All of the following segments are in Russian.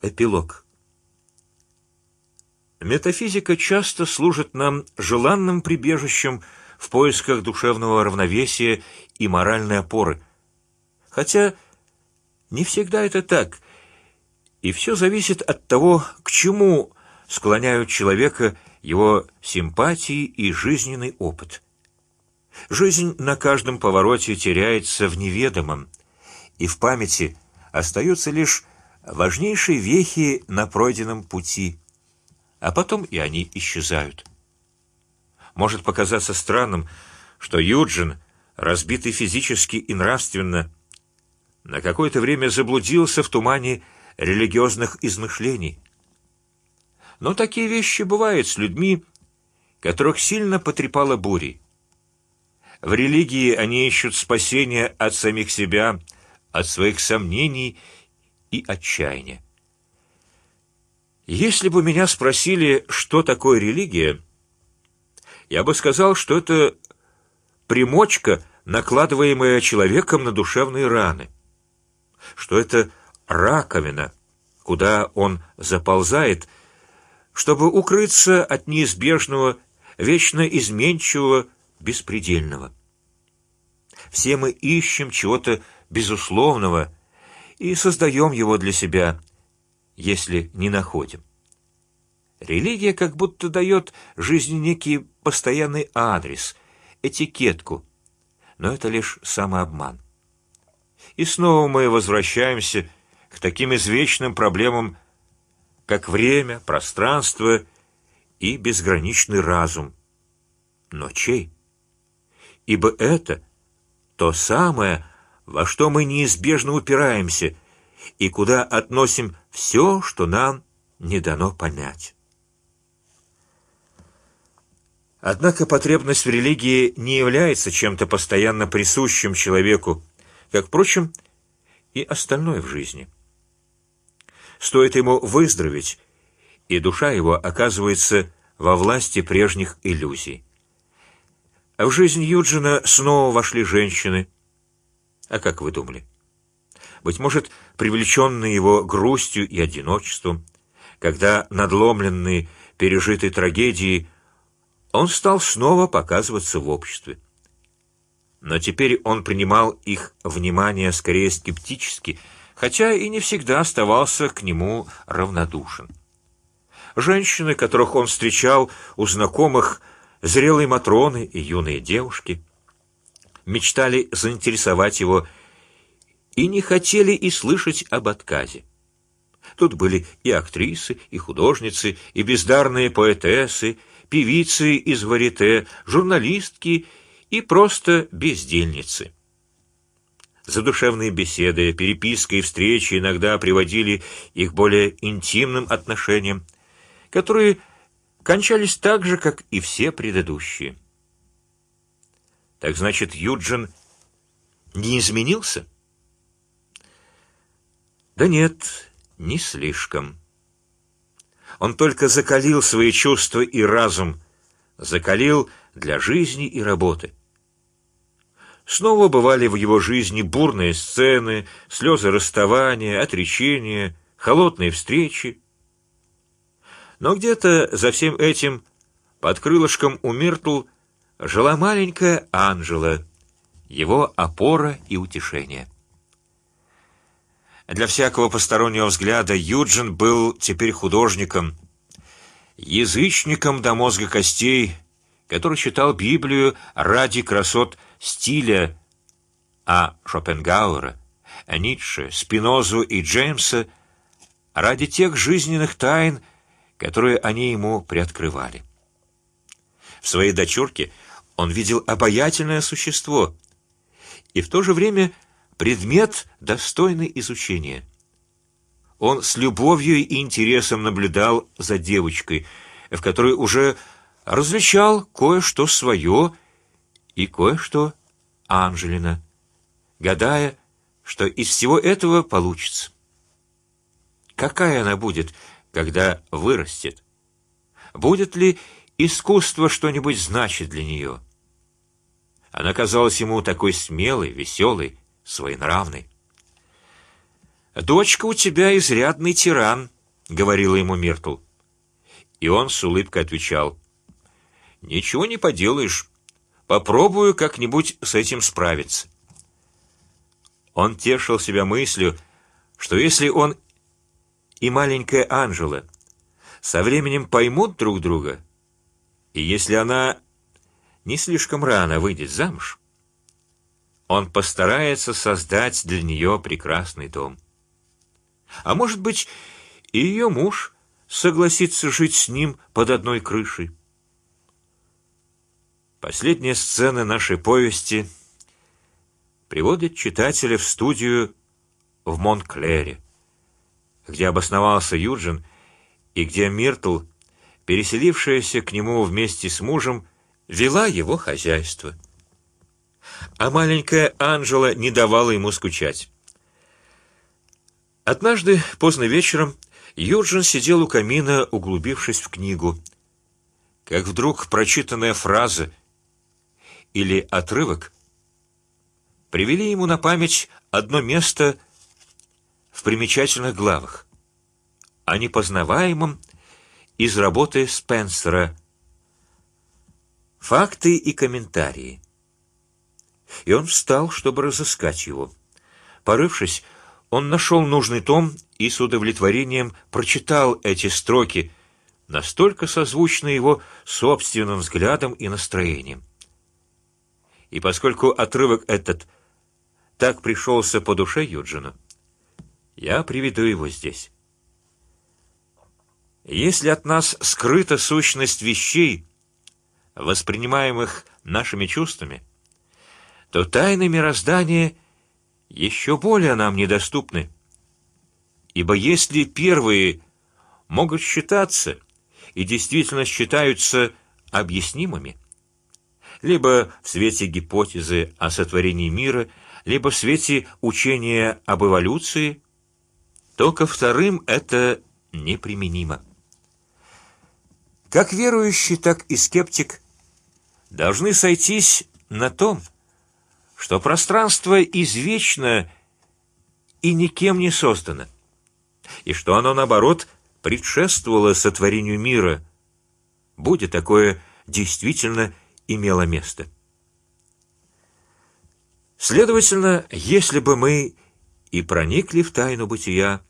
Эпилог. Метафизика часто служит нам желанным прибежищем в поисках душевного равновесия и моральной опоры, хотя не всегда это так, и все зависит от того, к чему склоняют человека его симпатии и жизненный опыт. Жизнь на каждом повороте теряется в неведомом, и в памяти остаются лишь важнейшие вехи на пройденном пути, а потом и они исчезают. Может показаться странным, что Юджин, разбитый физически и нравственно, на какое-то время заблудился в тумане религиозных измышлений. Но такие вещи бывают с людьми, которых сильно потрепала бурей. В религии они ищут спасения от самих себя, от своих сомнений и отчаяния. Если бы меня спросили, что такое религия, я бы сказал, что это примочка, накладываемая человеком на душевные раны, что это раковина, куда он заползает, чтобы укрыться от неизбежного, вечно изменчивого, беспредельного. Все мы ищем чего-то безусловного и создаем его для себя, если не находим. Религия как будто дает жизни некий постоянный адрес, этикетку, но это лишь самообман. И снова мы возвращаемся к таким извечным проблемам, как время, пространство и безграничный разум. Но чей? Ибо это то самое, во что мы неизбежно упираемся и куда относим все, что нам не дано понять. Однако потребность в религии не является чем-то постоянно присущим человеку, как, впрочем, и остальное в жизни. Стоит ему выздороветь, и душа его оказывается во власти прежних иллюзий. А в жизнь Юджина снова вошли женщины, а как вы думали? Быть может, привлеченный его грустью и одиночеством, когда надломленный пережитой трагедией, он стал снова показываться в обществе. Но теперь он принимал их внимание скорее скептически, хотя и не всегда оставался к нему равнодушен. Женщины, которых он встречал у знакомых, зрелые матроны и юные девушки, мечтали заинтересовать его и не хотели и слышать об отказе. Тут были и актрисы, и художницы, и бездарные поэтессы, певицы из варите, журналистки и просто бездельницы. Задушевные беседы, переписка и встречи иногда приводили их более интимным отношениям, которые кончались так же, как и все предыдущие. Так значит, Юджин не изменился? Да нет, не слишком. Он только закалил свои чувства и разум, закалил для жизни и работы. Снова бывали в его жизни бурные сцены, слезы расставания, отречения, холодные встречи. Но где-то за всем этим под крылышком у Миртл жила маленькая Анжела, его опора и утешение. Для всякого постороннего взгляда Юджин был теперь художником, язычником до мозга костей, который читал Библию ради красот стиля, а Шопенгауэра, Ницше, Спинозу и Джеймса ради тех жизненных тайн, которые они ему приоткрывали. В своей дочурке он видел обаятельное существо и в то же время предмет достойный изучения. Он с любовью и интересом наблюдал за девочкой, в которой уже различал кое-что свое и кое-что Анжелина, гадая, что из всего этого получится. Какая она будет, когда вырастет? Будет ли искусство что-нибудь значит для нее? Она казалась ему такой смелой, веселой, своенравной. Дочка у тебя изрядный тиран, говорила ему Миртл, и он с улыбкой отвечал: ничего не поделаешь, попробую как-нибудь с этим справиться. Он тешил себя мыслью, что если он и маленькая Анжела со временем поймут друг друга, и если она не слишком рано выйдет замуж, он постарается создать для нее прекрасный дом. А может быть, и ее муж согласится жить с ним под одной крышей. Последняя сцена нашей повести приводит читателя в студию в Монклере, где обосновался Юджин и где Миртл, переселившаяся к нему вместе с мужем, вела его хозяйство. А маленькая Анжела не давала ему скучать. Однажды поздно вечером Юджин сидел у камина, углубившись в книгу, как вдруг прочитанная фраза или отрывок привели ему на память одно место в примечательных главах о непознаваемом из работы Спенсера. Факты и комментарии. И он встал, чтобы разыскать его. Порывшись, он нашел нужный том и с удовлетворением прочитал эти строки, настолько созвучны его собственным взглядом и настроением. И поскольку отрывок этот так пришелся по душе Юджину, я приведу его здесь. Если от нас скрыта сущность вещей, воспринимаемых нашими чувствами, то тайны мироздания еще более нам недоступны, ибо если первые могут считаться и действительно считаются объяснимыми, либо в свете гипотезы о сотворении мира, либо в свете учения об эволюции, то ко вторым это неприменимо. Как верующий, так и скептик должны сойтись на том, что пространство извечно и никем не создано, и что оно наоборот предшествовало сотворению мира, будет такое действительно имело место. Следовательно, если бы мы и проникли в тайну бытия,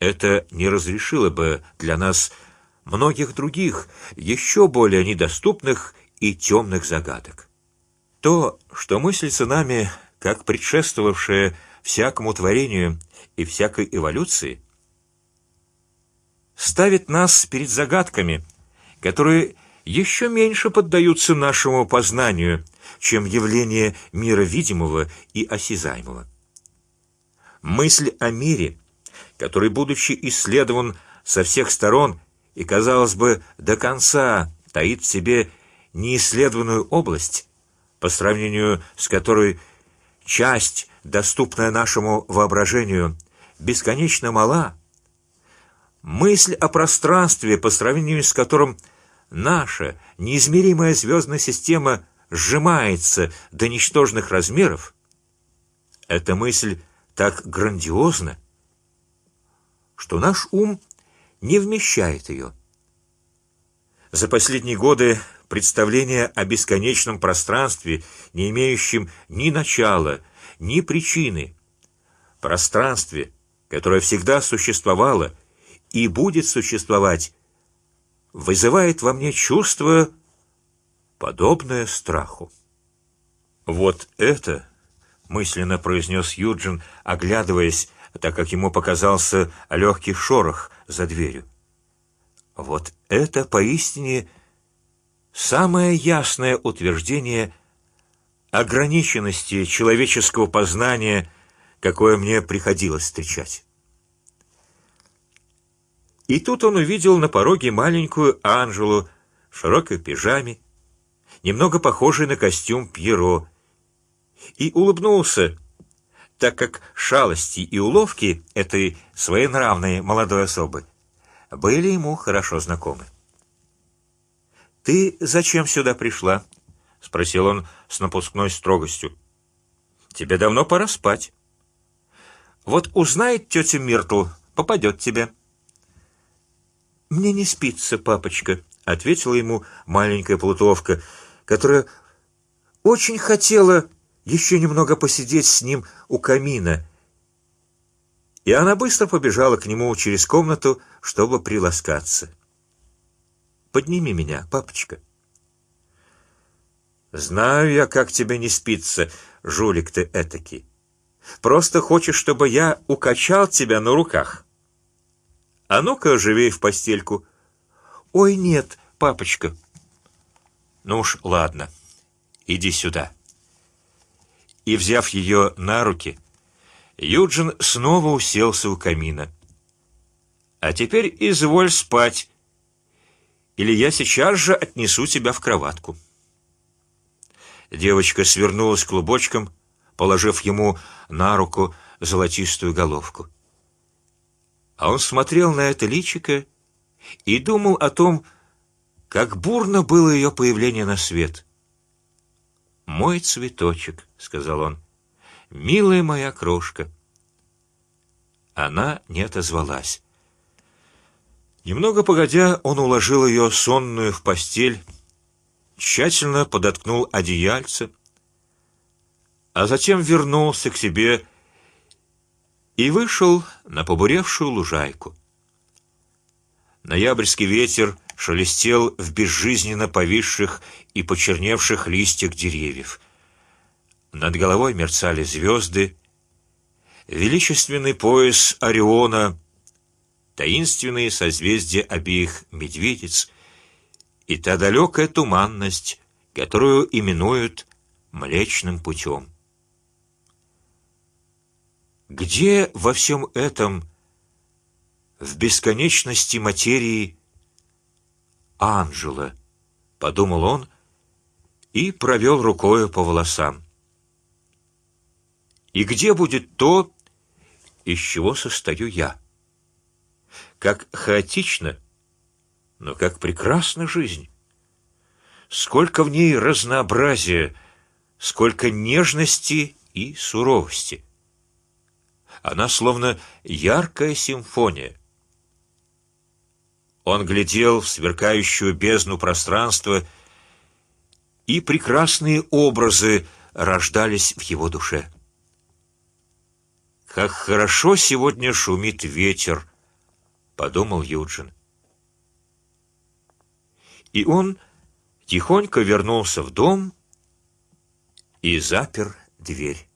это не разрешило бы для нас многих других, еще более недоступных и темных загадок. То, что мыслится нами как предшествовавшее всякому творению и всякой эволюции, ставит нас перед загадками, которые еще меньше поддаются нашему познанию, чем явление мира видимого и осязаемого. Мысль о мире, который, будучи исследован со всех сторон и, казалось бы, до конца таит в себе неисследованную область, по сравнению с которой часть, доступная нашему воображению, бесконечно мала, мысль о пространстве, по сравнению с которым наша неизмеримая звездная система сжимается до ничтожных размеров, эта мысль так грандиозна, что наш ум не вмещает ее. За последние годы представление о бесконечном пространстве, не имеющем ни начала, ни причины, пространстве, которое всегда существовало и будет существовать, вызывает во мне чувство, подобное страху. Вот это мысленно произнес Юджин, оглядываясь, так как ему показался легкий шорох за дверью. Вот это поистине самое ясное утверждение ограниченности человеческого познания, какое мне приходилось встречать. И тут он увидел на пороге маленькую Анжелу в широкой пижаме, немного похожей на костюм Пьеро, и улыбнулся, так как шалости и уловки этой своенравной молодой особы были ему хорошо знакомы. Ты зачем сюда пришла? – спросил он с напускной строгостью. Тебе давно пора спать. Вот узнает тетя Миртл, попадет тебе. Мне не спится, папочка, ответила ему маленькая плутовка, которая очень хотела еще немного посидеть с ним у камина. И она быстро побежала к нему через комнату, чтобы приласкаться. Подними меня, папочка. Знаю я, как тебе не спится, жулик ты этакий. Просто хочешь, чтобы я укачал тебя на руках. А ну-ка, живей в постельку. Ой, нет, папочка. Ну уж ладно, иди сюда. И взяв ее на руки, Юджин снова уселся у камина. А теперь изволь спать, или я сейчас же отнесу тебя в кроватку. Девочка свернулась клубочком, положив ему на руку золотистую головку. А он смотрел на это личико и думал о том, как бурно было ее появление на свет. Мой цветочек, сказал он, милая моя крошка. Она не отозвалась. Немного погодя, он уложил ее сонную в постель, тщательно подоткнул одеяльце, а затем вернулся к себе и вышел на побуревшую лужайку. Ноябрьский ветер шелестел в безжизненно повисших и почерневших листьях деревьев. Над головой мерцали звезды. Величественный пояс Ориона, таинственные созвездия обеих медведиц и та далекая туманность, которую именуют Млечным путем. Где во всем этом, в бесконечности материи, Анжела? Подумал он и провел рукой по волосам. И где будет то, из чего состою я? Как хаотично, но как прекрасна жизнь! Сколько в ней разнообразия, сколько нежности и суровости! Она словно яркая симфония. Он глядел в сверкающую бездну пространства, и прекрасные образы рождались в его душе. Как хорошо сегодня шумит ветер, подумал Юджин. И он тихонько вернулся в дом и запер дверь.